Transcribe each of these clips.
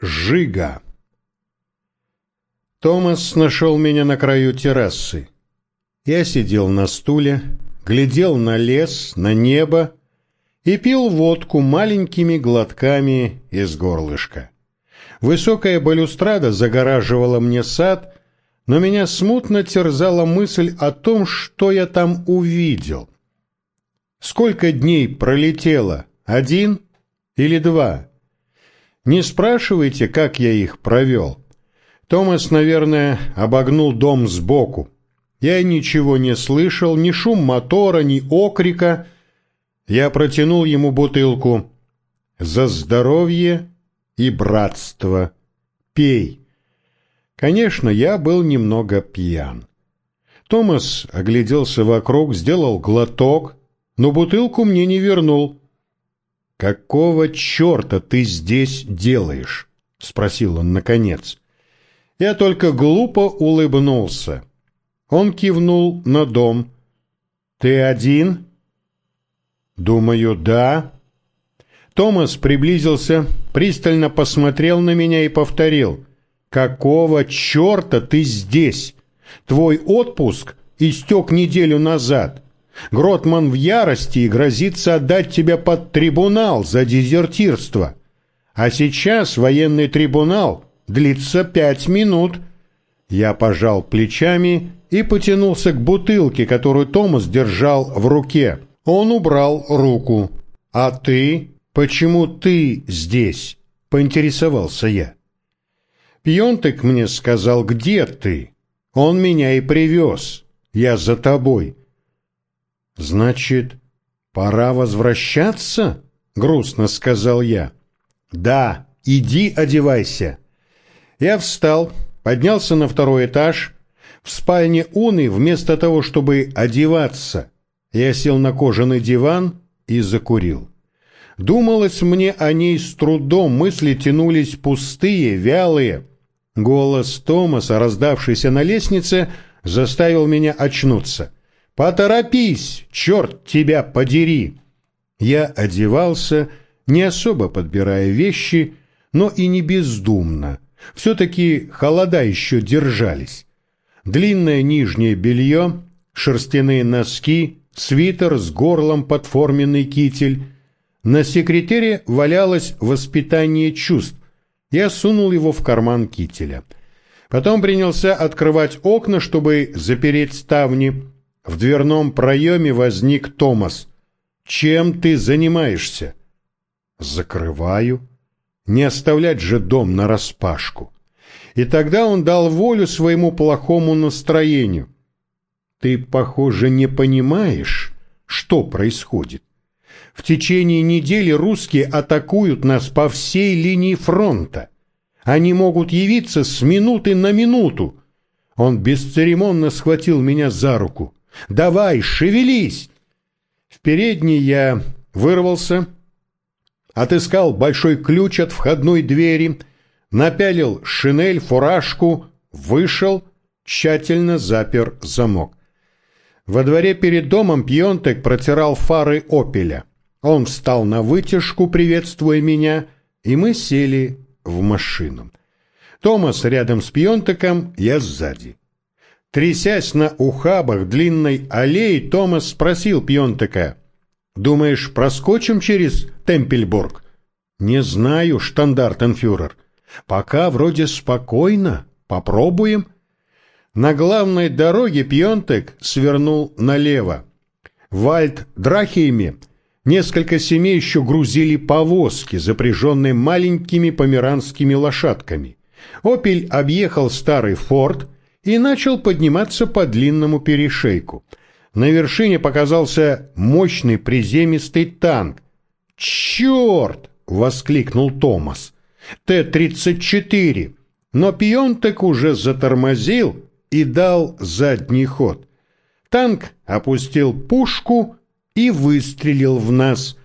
Жига. Томас нашел меня на краю террасы. Я сидел на стуле, глядел на лес, на небо и пил водку маленькими глотками из горлышка. Высокая балюстрада загораживала мне сад, но меня смутно терзала мысль о том, что я там увидел. Сколько дней пролетело? Один или два? Не спрашивайте, как я их провел. Томас, наверное, обогнул дом сбоку. Я ничего не слышал, ни шум мотора, ни окрика. Я протянул ему бутылку. «За здоровье и братство! Пей!» Конечно, я был немного пьян. Томас огляделся вокруг, сделал глоток, но бутылку мне не вернул. «Какого черта ты здесь делаешь?» — спросил он наконец. Я только глупо улыбнулся. Он кивнул на дом. «Ты один?» «Думаю, да». Томас приблизился, пристально посмотрел на меня и повторил. «Какого черта ты здесь? Твой отпуск истек неделю назад. Гротман в ярости и грозится отдать тебя под трибунал за дезертирство. А сейчас военный трибунал длится пять минут. Я пожал плечами и потянулся к бутылке, которую Томас держал в руке. Он убрал руку. «А ты? Почему ты здесь?» — поинтересовался я. Пьонтек мне сказал, где ты. Он меня и привез. Я за тобой. «Значит, пора возвращаться?» — грустно сказал я. «Да, иди одевайся». Я встал, поднялся на второй этаж. В спальне Уны вместо того, чтобы одеваться, я сел на кожаный диван и закурил. Думалось мне о ней с трудом, мысли тянулись пустые, вялые. Голос Томаса, раздавшийся на лестнице, заставил меня очнуться — «Поторопись, черт тебя подери!» Я одевался, не особо подбирая вещи, но и не бездумно. Все-таки холода еще держались. Длинное нижнее белье, шерстяные носки, свитер с горлом под форменный китель. На секретере валялось воспитание чувств. Я сунул его в карман кителя. Потом принялся открывать окна, чтобы запереть ставни, в дверном проеме возник Томас. «Чем ты занимаешься?» «Закрываю. Не оставлять же дом нараспашку». И тогда он дал волю своему плохому настроению. «Ты, похоже, не понимаешь, что происходит. В течение недели русские атакуют нас по всей линии фронта. Они могут явиться с минуты на минуту». Он бесцеремонно схватил меня за руку. Давай, шевелись!» В передней я вырвался, отыскал большой ключ от входной двери, напялил шинель, фуражку, вышел, тщательно запер замок. Во дворе перед домом Пьонтек протирал фары «Опеля». Он встал на вытяжку, приветствуя меня, и мы сели в машину. Томас рядом с Пьонтеком, я сзади. Трясясь на ухабах длинной аллеи, Томас спросил Пьонтека, «Думаешь, проскочим через Темпельбург?» «Не знаю, штандартенфюрер. Пока вроде спокойно. Попробуем». На главной дороге Пьонтек свернул налево. В Вальд-Драхейме несколько семей еще грузили повозки, запряженные маленькими померанскими лошадками. «Опель» объехал старый форт – и начал подниматься по длинному перешейку. На вершине показался мощный приземистый танк. «Черт!» — воскликнул Томас. «Т-34!» Но Пионтек уже затормозил и дал задний ход. Танк опустил пушку и выстрелил в нас,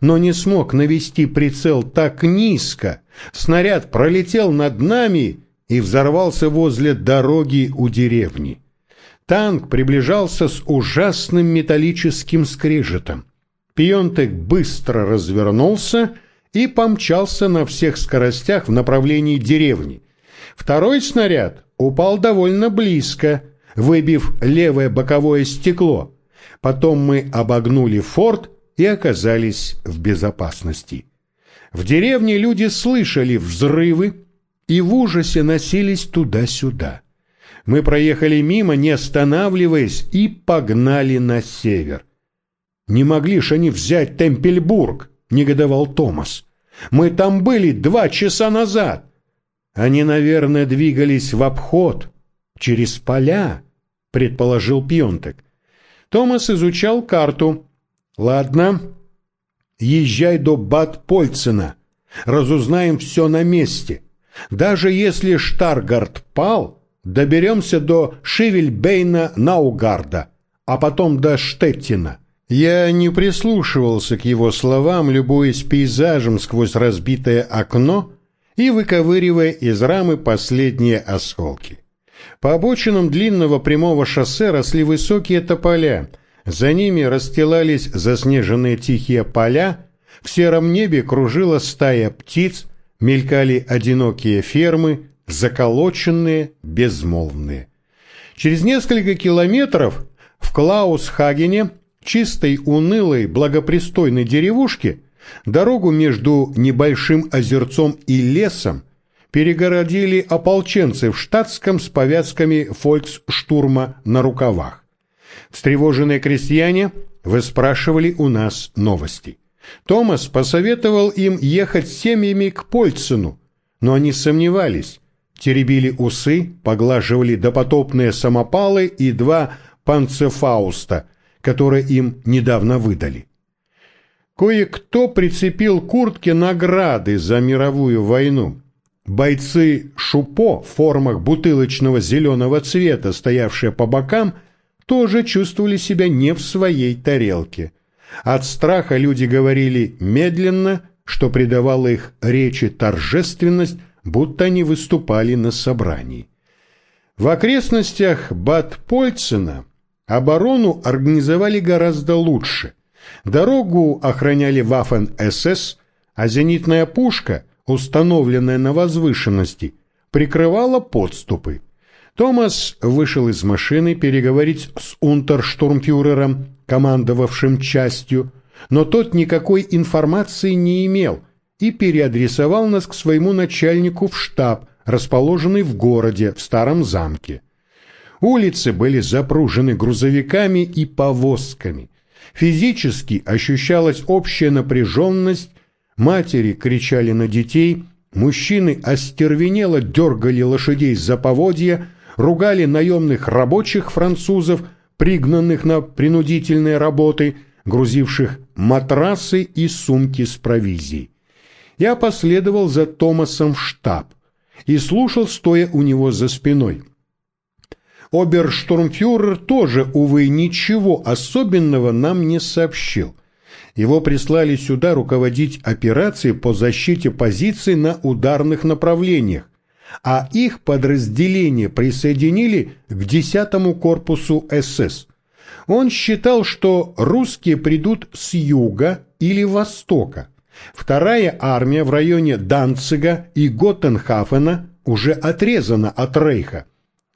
но не смог навести прицел так низко. Снаряд пролетел над нами и взорвался возле дороги у деревни. Танк приближался с ужасным металлическим скрежетом. Пионтек быстро развернулся и помчался на всех скоростях в направлении деревни. Второй снаряд упал довольно близко, выбив левое боковое стекло. Потом мы обогнули форт и оказались в безопасности. В деревне люди слышали взрывы и в ужасе носились туда-сюда. Мы проехали мимо, не останавливаясь, и погнали на север. «Не могли ж они взять Темпельбург!» — негодовал Томас. «Мы там были два часа назад!» «Они, наверное, двигались в обход, через поля», — предположил Пьонтек. Томас изучал карту. «Ладно, езжай до Бад-Польцена. Разузнаем все на месте. Даже если Штаргард пал, доберемся до Шивельбейна-Наугарда, а потом до Штеттина». Я не прислушивался к его словам, любуясь пейзажем сквозь разбитое окно и выковыривая из рамы последние осколки. По обочинам длинного прямого шоссе росли высокие тополя, за ними расстилались заснеженные тихие поля, в сером небе кружила стая птиц, мелькали одинокие фермы, заколоченные, безмолвные. Через несколько километров в Клаусхагене чистой, унылой, благопристойной деревушке дорогу между небольшим озерцом и лесом перегородили ополченцы в штатском с повязками фольксштурма на рукавах. Встревоженные крестьяне выспрашивали у нас новости. Томас посоветовал им ехать с семьями к Польцину, но они сомневались, теребили усы, поглаживали допотопные самопалы и два панцефауста – которые им недавно выдали. Кое-кто прицепил куртки награды за мировую войну. Бойцы Шупо в формах бутылочного зеленого цвета, стоявшие по бокам, тоже чувствовали себя не в своей тарелке. От страха люди говорили медленно, что придавало их речи торжественность, будто они выступали на собрании. В окрестностях Бад-Польцена Оборону организовали гораздо лучше. Дорогу охраняли Вафен-СС, а зенитная пушка, установленная на возвышенности, прикрывала подступы. Томас вышел из машины переговорить с унтерштурмфюрером, командовавшим частью, но тот никакой информации не имел и переадресовал нас к своему начальнику в штаб, расположенный в городе, в старом замке. Улицы были запружены грузовиками и повозками. Физически ощущалась общая напряженность, матери кричали на детей, мужчины остервенело дергали лошадей за поводья, ругали наемных рабочих французов, пригнанных на принудительные работы, грузивших матрасы и сумки с провизией. Я последовал за Томасом в штаб и слушал, стоя у него за спиной. Оберштурмфюрер тоже, увы, ничего особенного нам не сообщил. Его прислали сюда руководить операцией по защите позиций на ударных направлениях, а их подразделение присоединили к 10-му корпусу СС. Он считал, что русские придут с юга или востока. Вторая армия в районе Данцига и Готтенхафена уже отрезана от Рейха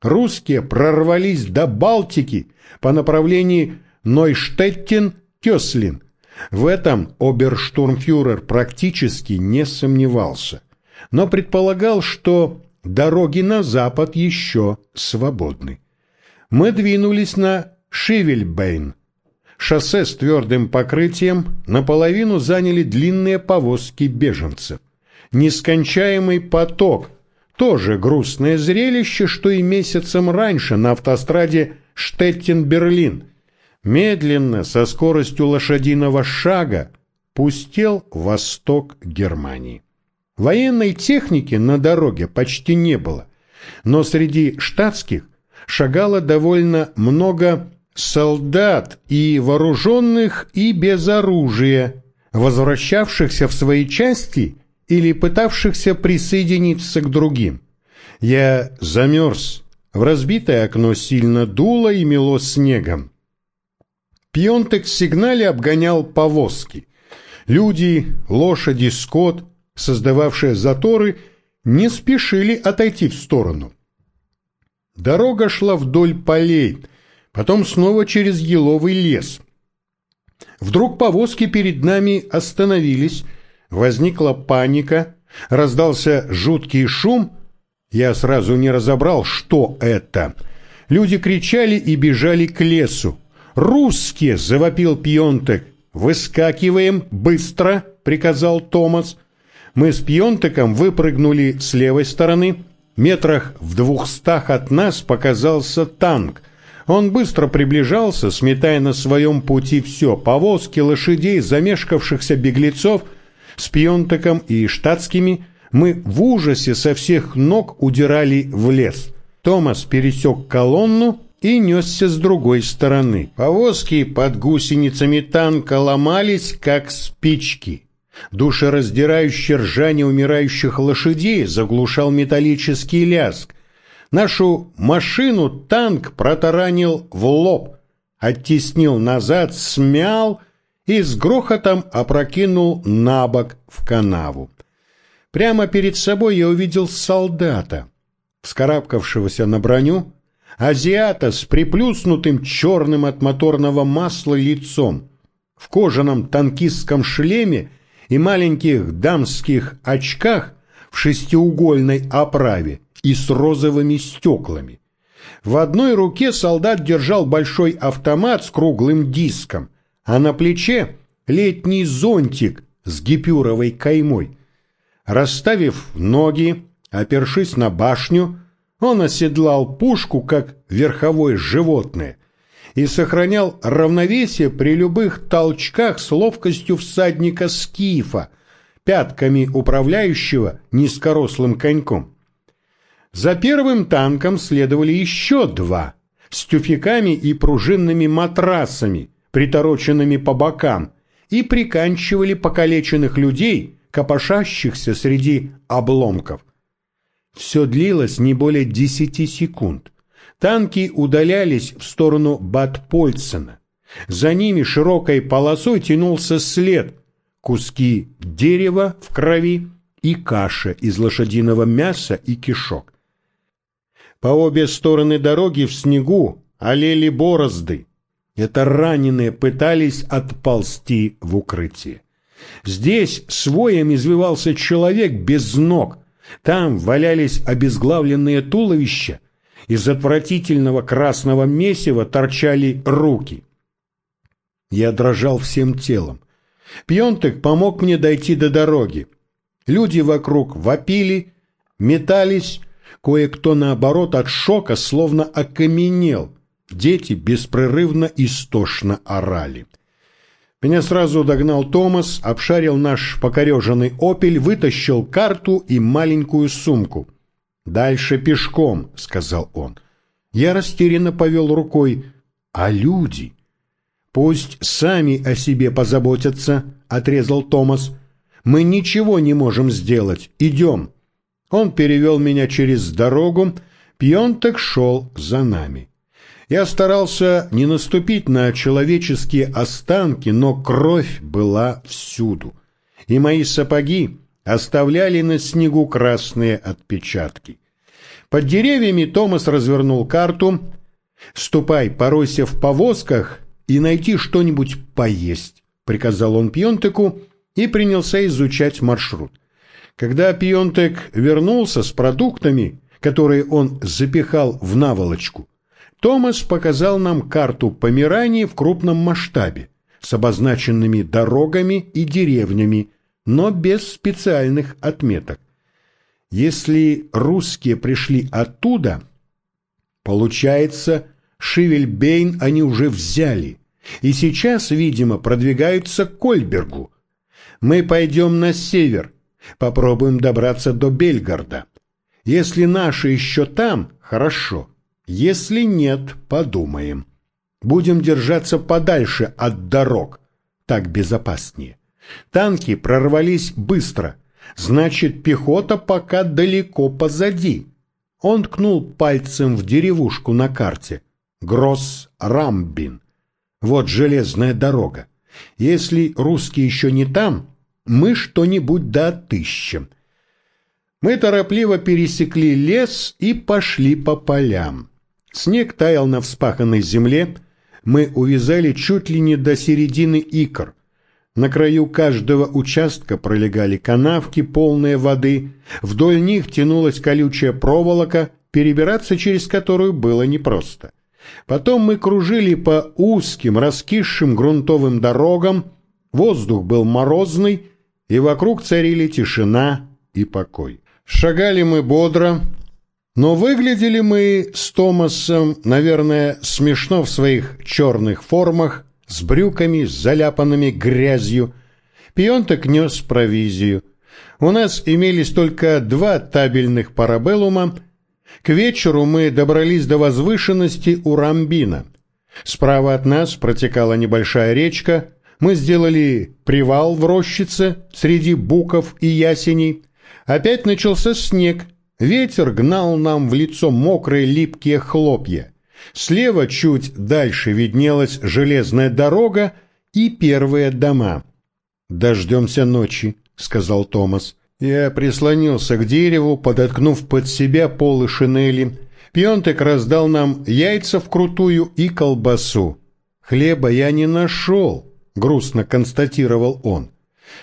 русские прорвались до Балтики по направлению Нойштеттин-Кёслин. В этом оберштурмфюрер практически не сомневался, но предполагал, что дороги на запад еще свободны. Мы двинулись на Шивельбейн. Шоссе с твердым покрытием наполовину заняли длинные повозки беженцев. Нескончаемый поток – тоже грустное зрелище, что и месяцем раньше на автостраде Штеттин-Берлин. Медленно, со скоростью лошадиного шага, пустел восток Германии. Военной техники на дороге почти не было, но среди штатских шагало довольно много солдат и вооруженных, и без оружия, возвращавшихся в свои части или пытавшихся присоединиться к другим. Я замерз, в разбитое окно сильно дуло и мело снегом. Пьонтек в сигнале обгонял повозки. Люди, лошади, скот, создававшие заторы, не спешили отойти в сторону. Дорога шла вдоль полей, потом снова через еловый лес. Вдруг повозки перед нами остановились, возникла паника, раздался жуткий шум. Я сразу не разобрал, что это. Люди кричали и бежали к лесу. «Русские!» — завопил Пьонтек. «Выскакиваем! Быстро!» — приказал Томас. Мы с Пьонтеком выпрыгнули с левой стороны. Метрах в двухстах от нас показался танк. Он быстро приближался, сметая на своем пути все — повозки, лошадей, замешкавшихся беглецов. С Пьонтеком и штатскими мы в ужасе со всех ног удирали в лес. Томас пересек колонну и несся с другой стороны. Повозки под гусеницами танка ломались, как спички. Душераздирающее ржание умирающих лошадей заглушал металлический лязг. Нашу машину танк протаранил в лоб, оттеснил назад, смял и с грохотом опрокинул на бок в канаву. Прямо перед собой я увидел солдата, вскарабкавшегося на броню, азиата с приплюснутым черным от моторного масла лицом, в кожаном танкистском шлеме и маленьких дамских очках в шестиугольной оправе и с розовыми стеклами. В одной руке солдат держал большой автомат с круглым диском, а на плече летний зонтик с гипюровой каймой. Расставив ноги, опершись на башню, он оседлал пушку, как верховое животное, и сохранял равновесие при любых толчках с ловкостью всадника скифа, пятками управляющего низкорослым коньком. За первым танком следовали еще два, с тюфяками и пружинными матрасами, притороченными по бокам, и приканчивали покалеченных людей, копошащихся среди обломков. Все длилось не более десяти секунд. Танки удалялись в сторону Бат-Польцена. За ними широкой полосой тянулся след, куски дерева в крови и каша из лошадиного мяса и кишок. По обе стороны дороги в снегу олели борозды. Это раненые пытались отползти в укрытие. Здесь своем извивался человек без ног, там валялись обезглавленные туловища, из отвратительного красного месива торчали руки. Я дрожал всем телом. Пьонтек помог мне дойти до дороги. Люди вокруг вопили, метались, кое-кто наоборот от шока словно окаменел. Дети беспрерывно истошно орали. Меня сразу догнал Томас, обшарил наш покореженный «Опель», вытащил карту и маленькую сумку. «Дальше пешком», — сказал он. Я растерянно повел рукой. «А люди?» «Пусть сами о себе позаботятся», — отрезал Томас. «Мы ничего не можем сделать. Идем». Он перевел меня через дорогу, Пьонтек шел за нами. Я старался не наступить на человеческие останки, но кровь была всюду, и мои сапоги оставляли на снегу красные отпечатки. Под деревьями Томас развернул карту. «Ступай, поройся в повозках и найти что-нибудь поесть», — приказал он Пьонтеку и принялся изучать маршрут. Когда Пьонтек вернулся с продуктами, которые он запихал в наволочку, Томас показал нам карту Померании в крупном масштабе, с обозначенными дорогами и деревнями, но без специальных отметок. Если русские пришли оттуда, получается, Шивельбейн они уже взяли, и сейчас, видимо, продвигаются к Кольбергу. Мы пойдем на север, попробуем добраться до Бельгарда. Если наши еще там, хорошо. Если нет, подумаем. Будем держаться подальше от дорог. Так безопаснее. Танки прорвались быстро. Значит, пехота пока далеко позади. Он ткнул пальцем в деревушку на карте. Гросс-Рамбин. Вот железная дорога. Если русские еще не там, мы что-нибудь да отыщем. Мы торопливо пересекли лес и пошли по полям. Снег таял на вспаханной земле, мы увязали чуть ли не до середины икр. На краю каждого участка пролегали канавки, полные воды, вдоль них тянулась колючая проволока, перебираться через которую было непросто. Потом мы кружили по узким, раскисшим грунтовым дорогам, воздух был морозный, и вокруг царили тишина и покой. Шагали мы бодро, но выглядели мы с Томасом, наверное, смешно в своих черных формах, с брюками, заляпанными грязью. Пионток нес провизию. У нас имелись только два табельных парабеллума. К вечеру мы добрались до возвышенности у Рамбина. Справа от нас протекала небольшая речка. Мы сделали привал в рощице среди буков и ясеней. Опять начался снег, Ветер гнал нам в лицо мокрые липкие хлопья. Слева чуть дальше виднелась железная дорога и первые дома. «Дождемся ночи», — сказал Томас. Я прислонился к дереву, подоткнув под себя полы шинели. Пьонтек раздал нам яйца вкрутую и колбасу. «Хлеба я не нашел», — грустно констатировал он.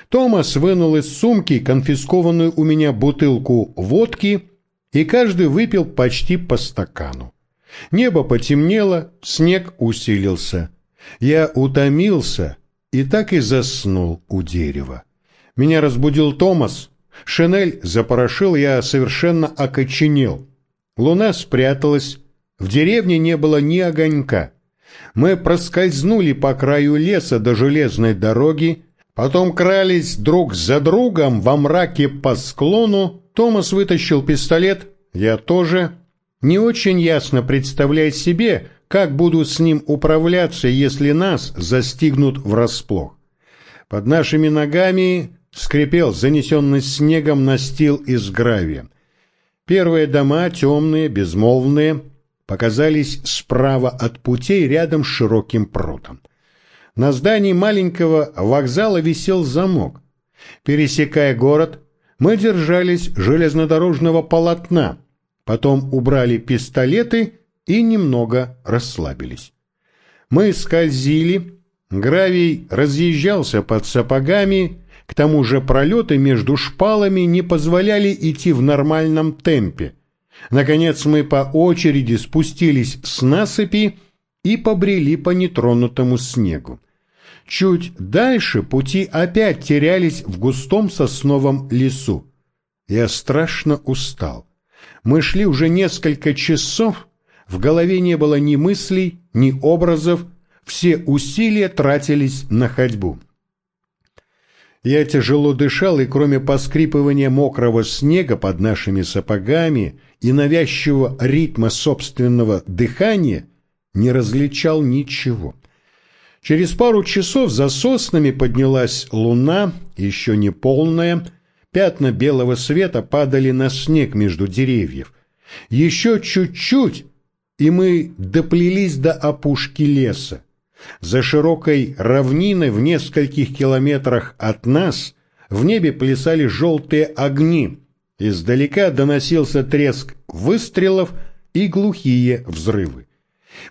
Томас вынул из сумки конфискованную у меня бутылку водки и каждый выпил почти по стакану. Небо потемнело, снег усилился. Я утомился и так и заснул у дерева. Меня разбудил Томас. Шинель запорошил, я совершенно окоченел. Луна спряталась, в деревне не было ни огонька. Мы проскользнули по краю леса до железной дороги, потом крались друг за другом во мраке по склону, Томас вытащил пистолет, я тоже. Не очень ясно представлять себе, как буду с ним управляться, если нас застигнут врасплох. Под нашими ногами скрипел занесенный снегом настил из гравия. Первые дома, темные, безмолвные, показались справа от путей рядом с широким прутом. На здании маленького вокзала висел замок. Пересекая город, мы держались железнодорожного полотна, потом убрали пистолеты и немного расслабились. Мы скользили, гравий разъезжался под сапогами, к тому же пролеты между шпалами не позволяли идти в нормальном темпе. Наконец мы по очереди спустились с насыпи и побрели по нетронутому снегу. Чуть дальше пути опять терялись в густом сосновом лесу. Я страшно устал. Мы шли уже несколько часов, в голове не было ни мыслей, ни образов, все усилия тратились на ходьбу. Я тяжело дышал, и кроме поскрипывания мокрого снега под нашими сапогами и навязчивого ритма собственного дыхания, не различал ничего. Через пару часов за соснами поднялась луна, еще не полная, пятна белого света падали на снег между деревьев. Еще чуть-чуть, и мы доплелись до опушки леса. За широкой равниной в нескольких километрах от нас в небе плясали желтые огни. Издалека доносился треск выстрелов и глухие взрывы.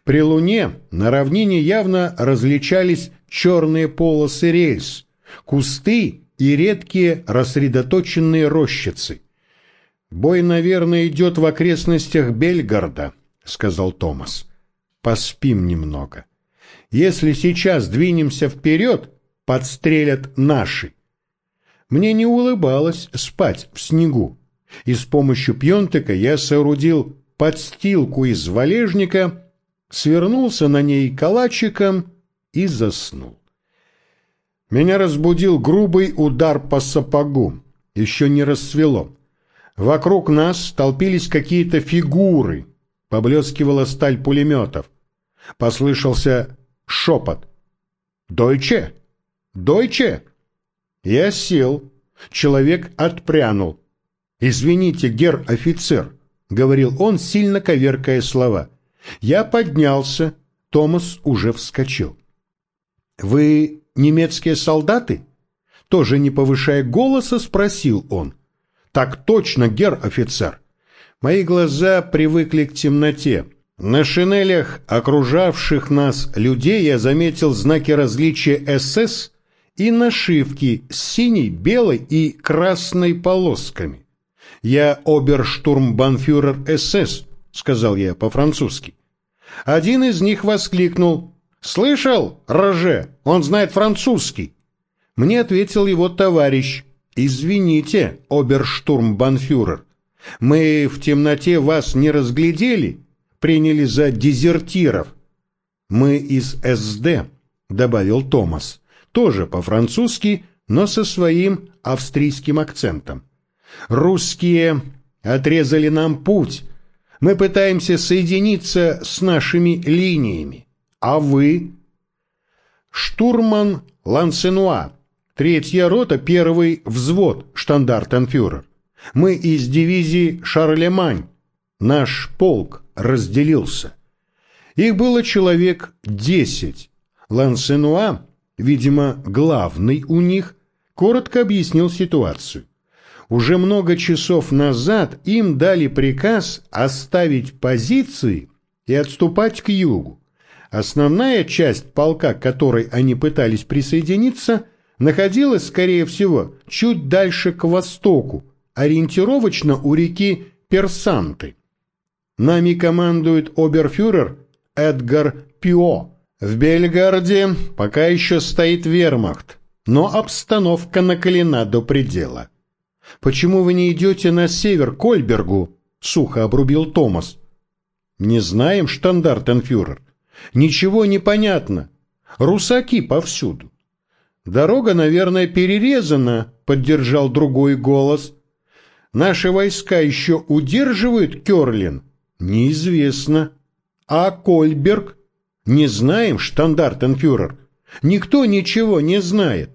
При луне на равнине явно различались черные полосы рельс, кусты и редкие рассредоточенные рощицы. «Бой, наверное, идет в окрестностях Бельгарда», — сказал Томас. «Поспим немного. Если сейчас двинемся вперед, подстрелят наши». Мне не улыбалось спать в снегу, и с помощью пьонтека я соорудил подстилку из валежника свернулся на ней калачиком и заснул. Меня разбудил грубый удар по сапогу. Еще не рассвело. Вокруг нас толпились какие-то фигуры. Поблескивала сталь пулеметов. Послышался шепот. «Дойче! Дойче!» Я сел. Человек отпрянул. «Извините, гер-офицер», — говорил он, сильно коверкая слова. Я поднялся, Томас уже вскочил. «Вы немецкие солдаты? Тоже не повышая голоса, спросил он. Так точно, гер офицер. Мои глаза привыкли к темноте. На шинелях окружавших нас людей я заметил знаки различия СС и нашивки с синей, белой и красной полосками. «Я оберштурмбанфюрер СС», — сказал я по-французски. Один из них воскликнул «Слышал, Роже, он знает французский». Мне ответил его товарищ «Извините, оберштурмбанфюрер, мы в темноте вас не разглядели, приняли за дезертиров». «Мы из СД», — добавил Томас, тоже по-французски, но со своим австрийским акцентом. «Русские отрезали нам путь. Мы пытаемся соединиться с нашими линиями. А вы?» «Штурман Лансенуа, третья рота, первый взвод, штандартенфюрер. Мы из дивизии Шарлемань. Наш полк разделился. Их было человек десять. Лансенуа, видимо, главный у них, коротко объяснил ситуацию. Уже много часов назад им дали приказ оставить позиции и отступать к югу. Основная часть полка, к которой они пытались присоединиться, находилась, скорее всего, чуть дальше к востоку, ориентировочно у реки Персанты. Нами командует оберфюрер Эдгар Пио. В Бельгарде пока еще стоит вермахт, но обстановка накалена до предела. «Почему вы не идете на север, к Ольбергу?» — сухо обрубил Томас. «Не знаем, штандартенфюрер. Ничего не понятно. Русаки повсюду». «Дорога, наверное, перерезана», — поддержал другой голос. «Наши войска еще удерживают Керлин?» Неизвестно. А Кольберг? Не знаем, штандартенфюрер. Никто ничего не знает.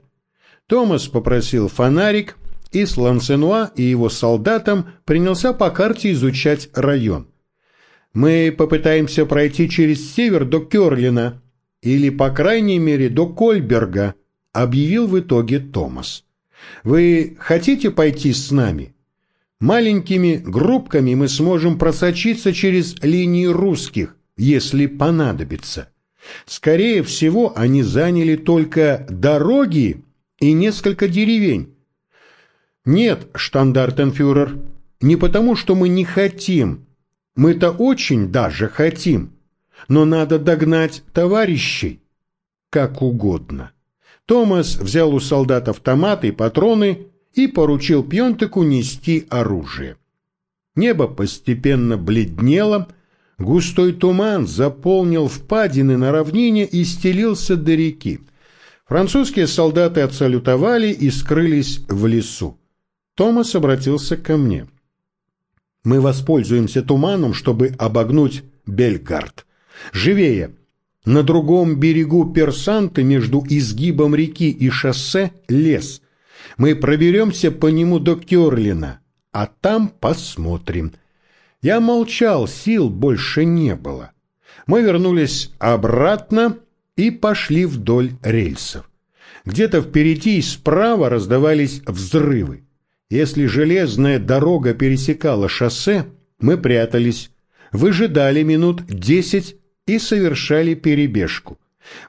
Томас попросил фонарик, и с Лансенуа и его солдатам принялся по карте изучать район. Мы попытаемся пройти через север до Керлина, или, по крайней мере, до Кольберга, объявил в итоге Томас. Вы хотите пойти с нами? Маленькими группками мы сможем просочиться через линии русских, если понадобится. Скорее всего, они заняли только дороги и несколько деревень. Нет, штандартенфюрер, не потому, что мы не хотим. Мы-то очень даже хотим. Но надо догнать товарищей. Как угодно. Томас взял у солдат автоматы и патроны и поручил Пьонтеку нести оружие. Небо постепенно бледнело, густой туман заполнил впадины на равнине и стелился до реки. Французские солдаты отсалютовали и скрылись в лесу. Томас обратился ко мне. «Мы воспользуемся туманом, чтобы обогнуть Бельгард. Живее! На другом берегу Персанты между изгибом реки и шоссе лес. Мы проберемся по нему до Керлина, а там посмотрим. Я молчал, сил больше не было. Мы вернулись обратно и пошли вдоль рельсов. Где-то впереди и справа раздавались взрывы. Если железная дорога пересекала шоссе, мы прятались, выжидали минут десять и совершали перебежку.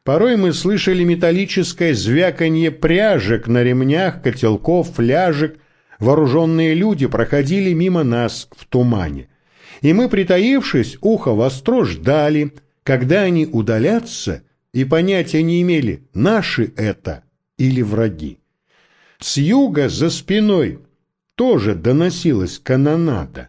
Порой мы слышали металлическое звяканье пряжек на ремнях, котелков, фляжек. Вооруженные люди проходили мимо нас в тумане. И мы, притаившись, ухо востро ждали, когда они удалятся, и понятия не имели, наши это или враги. С юга за спиной тоже доносилась канонада.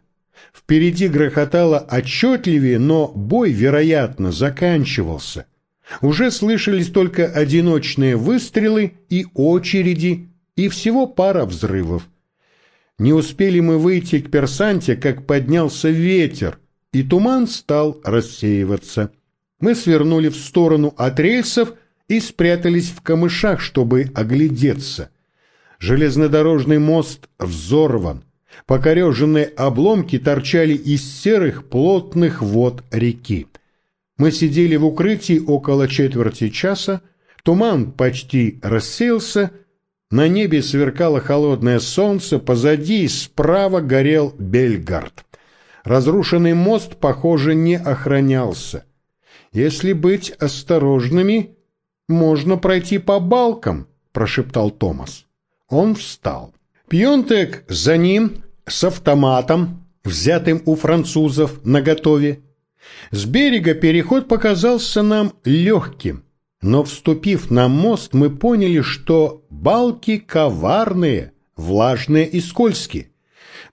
Впереди грохотало отчетливее, но бой, вероятно, заканчивался – уже слышались только одиночные выстрелы и очереди, и всего пара взрывов. Не успели мы выйти к Персанте, как поднялся ветер, и туман стал рассеиваться. Мы свернули в сторону от рельсов и спрятались в камышах, чтобы оглядеться. Железнодорожный мост взорван. Покореженные обломки торчали из серых плотных вод реки. Мы сидели в укрытии около четверти часа, Туман почти рассеялся, на небе сверкало холодное солнце, позади и справа горел Бельгард. Разрушенный мост, похоже, не охранялся. Если быть осторожными, можно пройти по балкам, прошептал Томас. Он встал. Пьонтек за ним с автоматом, взятым у французов наготове. С берега переход показался нам легким, но, вступив на мост, мы поняли, что балки коварные, влажные и скользкие.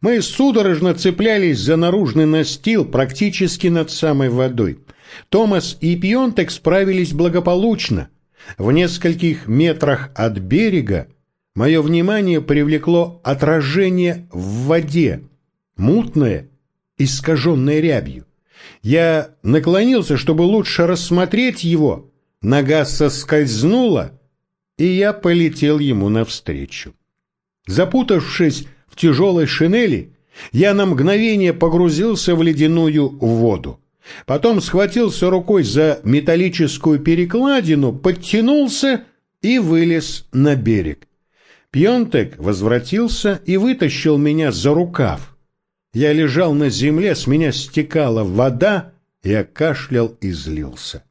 Мы судорожно цеплялись за наружный настил практически над самой водой. Томас и Пьонтек справились благополучно. В нескольких метрах от берега мое внимание привлекло отражение в воде, мутное, искаженное рябью. Я наклонился, чтобы лучше рассмотреть его. Нога соскользнула, и я полетел ему навстречу. Запутавшись в тяжелой шинели, я на мгновение погрузился в ледяную воду. Потом схватился рукой за металлическую перекладину, подтянулся и вылез на берег. Пьонтек возвратился и вытащил меня за рукав. Я лежал на земле, с меня стекала вода, я кашлял и злился.